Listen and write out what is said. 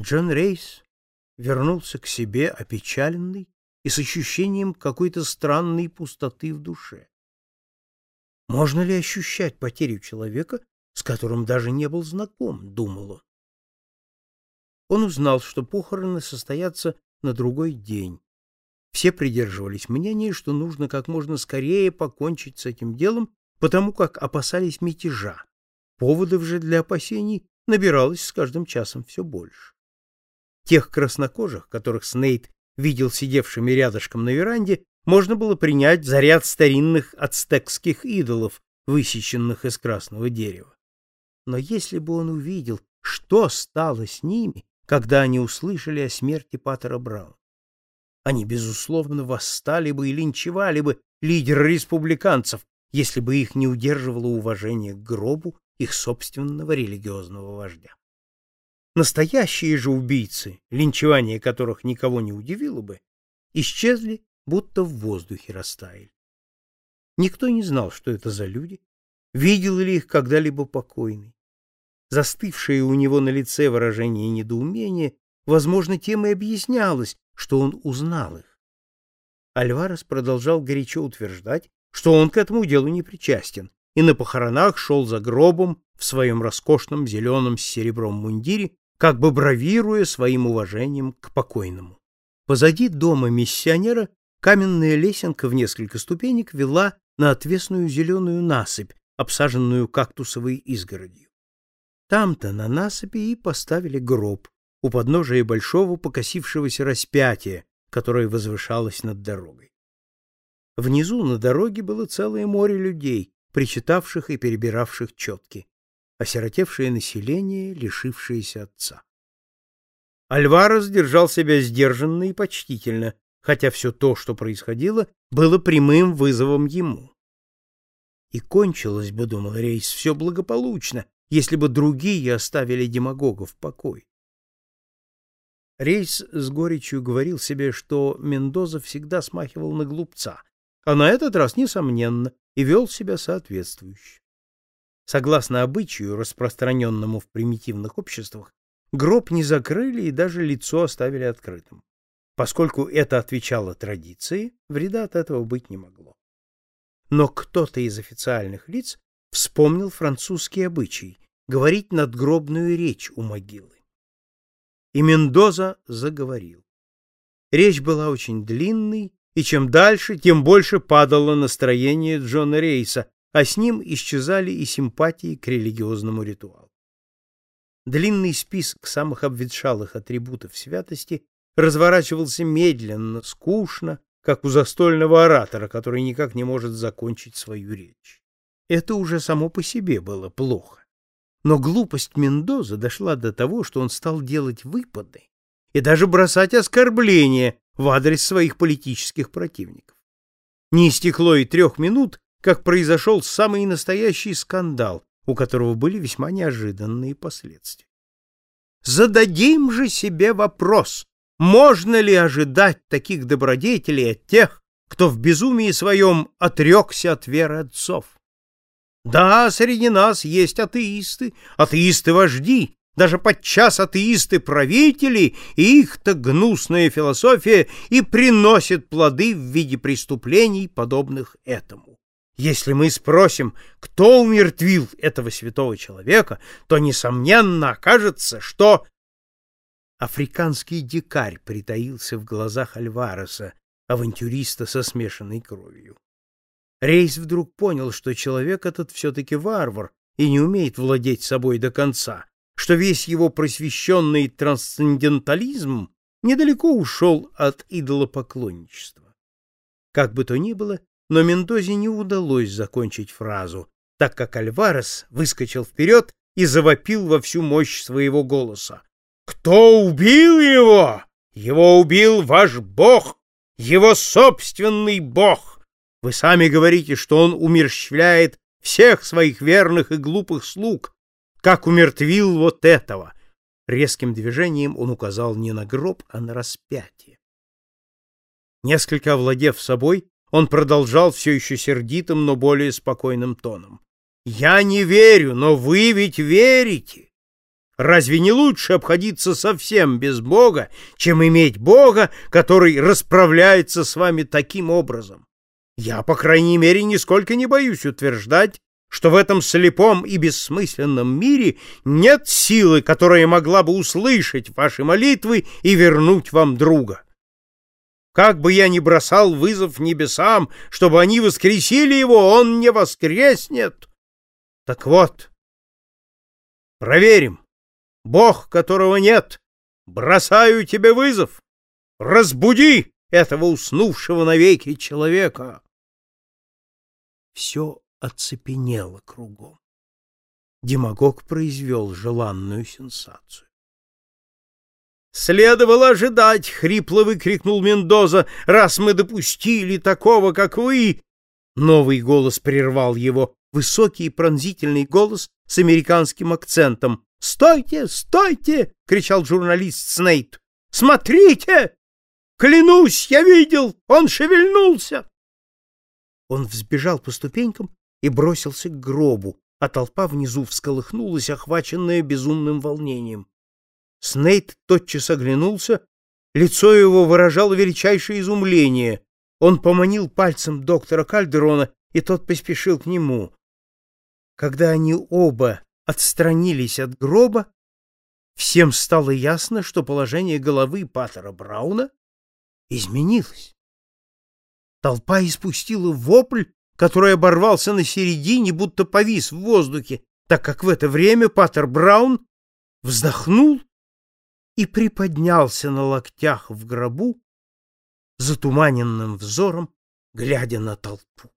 Джон Рейс вернулся к себе опечаленный и с ощущением какой-то странной пустоты в душе. Можно ли ощущать потерю человека, с которым даже не был знаком, думал он. Он узнал, что похороны состоятся на другой день. Все придерживались мнения, что нужно как можно скорее покончить с этим делом, потому как опасались мятежа. Поводов же для опасений набиралось с каждым часом все больше. Тех краснокожих, которых Снейд видел сидевшими рядышком на веранде, можно было принять за ряд старинных ацтекских идолов, высеченных из красного дерева. Но если бы он увидел, что стало с ними, когда они услышали о смерти Паттера Брауна, они, безусловно, восстали бы и линчевали бы лидера республиканцев, если бы их не удерживало уважение к гробу их собственного религиозного вождя. Настоящие же убийцы, линчевание которых никого не удивило бы, исчезли, будто в воздухе растаяли. Никто не знал, что это за люди, видел ли их когда-либо покойный. Застывшее у него на лице выражение недоумения, возможно, тем и объяснялось, что он узнал их. Альварес продолжал горячо утверждать, что он к этому делу не причастен, и на похоронах шел за гробом в своем роскошном зеленом с серебром мундире, как бы бравируя своим уважением к покойному. Позади дома миссионера каменная лесенка в несколько ступенек вела на отвесную зеленую насыпь, обсаженную кактусовой изгородью. Там-то на насыпи и поставили гроб у подножия большого покосившегося распятия, которое возвышалось над дорогой. Внизу на дороге было целое море людей, причитавших и перебиравших четки, осиротевшее население, лишившееся отца. Альварес держал себя сдержанно и почтительно, хотя все то, что происходило, было прямым вызовом ему. И кончилось бы, думал Рейс, все благополучно, если бы другие оставили демагога в покое. Рейс с горечью говорил себе, что Мендоза всегда смахивал на глупца, а на этот раз, несомненно, и вел себя соответствующе. Согласно обычаю, распространенному в примитивных обществах, гроб не закрыли и даже лицо оставили открытым. Поскольку это отвечало традиции, вреда от этого быть не могло. Но кто-то из официальных лиц вспомнил французский обычай говорить надгробную речь у могилы. И Мендоза заговорил. Речь была очень длинной, и чем дальше, тем больше падало настроение Джона Рейса, а с ним исчезали и симпатии к религиозному ритуалу. Длинный список самых обветшалых атрибутов святости разворачивался медленно, скучно, как у застольного оратора, который никак не может закончить свою речь. Это уже само по себе было плохо. Но глупость Мендоза дошла до того, что он стал делать выпады и даже бросать оскорбления в адрес своих политических противников. Не истекло и трех минут, как произошел самый настоящий скандал, у которого были весьма неожиданные последствия. Зададим же себе вопрос, можно ли ожидать таких добродетелей от тех, кто в безумии своем отрекся от веры отцов? Да, среди нас есть атеисты, атеисты-вожди, даже подчас атеисты-правители, и их-то гнусная философия и приносит плоды в виде преступлений, подобных этому. Если мы спросим, кто умертвил этого святого человека, то, несомненно, окажется, что Африканский дикарь притаился в глазах Альвареса, авантюриста со смешанной кровью. Рейс вдруг понял, что человек этот все-таки варвар и не умеет владеть собой до конца, что весь его просвещенный трансцендентализм недалеко ушел от идолопоклонничества. Как бы то ни было, но Мендозе не удалось закончить фразу, так как Альварес выскочил вперед и завопил во всю мощь своего голоса. Кто убил его? Его убил ваш Бог, его собственный Бог. Вы сами говорите, что он умерщвляет всех своих верных и глупых слуг, как умертвил вот этого. Резким движением он указал не на гроб, а на распятие. Несколько овладев собой, он продолжал все еще сердитым, но более спокойным тоном. «Я не верю, но вы ведь верите. Разве не лучше обходиться совсем без Бога, чем иметь Бога, который расправляется с вами таким образом? Я, по крайней мере, нисколько не боюсь утверждать, что в этом слепом и бессмысленном мире нет силы, которая могла бы услышать ваши молитвы и вернуть вам друга. Как бы я ни бросал вызов небесам, чтобы они воскресили его, он не воскреснет. Так вот, проверим. Бог, которого нет, бросаю тебе вызов. Разбуди этого уснувшего навеки человека. Все оцепенело кругом. Демагог произвел желанную сенсацию. «Следовало ожидать!» — хрипло выкрикнул Мендоза. «Раз мы допустили такого, как вы...» Новый голос прервал его, высокий и пронзительный голос с американским акцентом. «Стойте! Стойте!» — кричал журналист Снейт. «Смотрите! Клянусь, я видел! Он шевельнулся!» Он взбежал по ступенькам и бросился к гробу, а толпа внизу всколыхнулась, охваченная безумным волнением. Снейт тотчас оглянулся, лицо его выражало величайшее изумление. Он поманил пальцем доктора Кальдерона, и тот поспешил к нему. Когда они оба отстранились от гроба, всем стало ясно, что положение головы Паттера Брауна изменилось. Толпа испустила вопль, который оборвался на середине, будто повис в воздухе, так как в это время Паттер Браун вздохнул и приподнялся на локтях в гробу, затуманенным взором, глядя на толпу.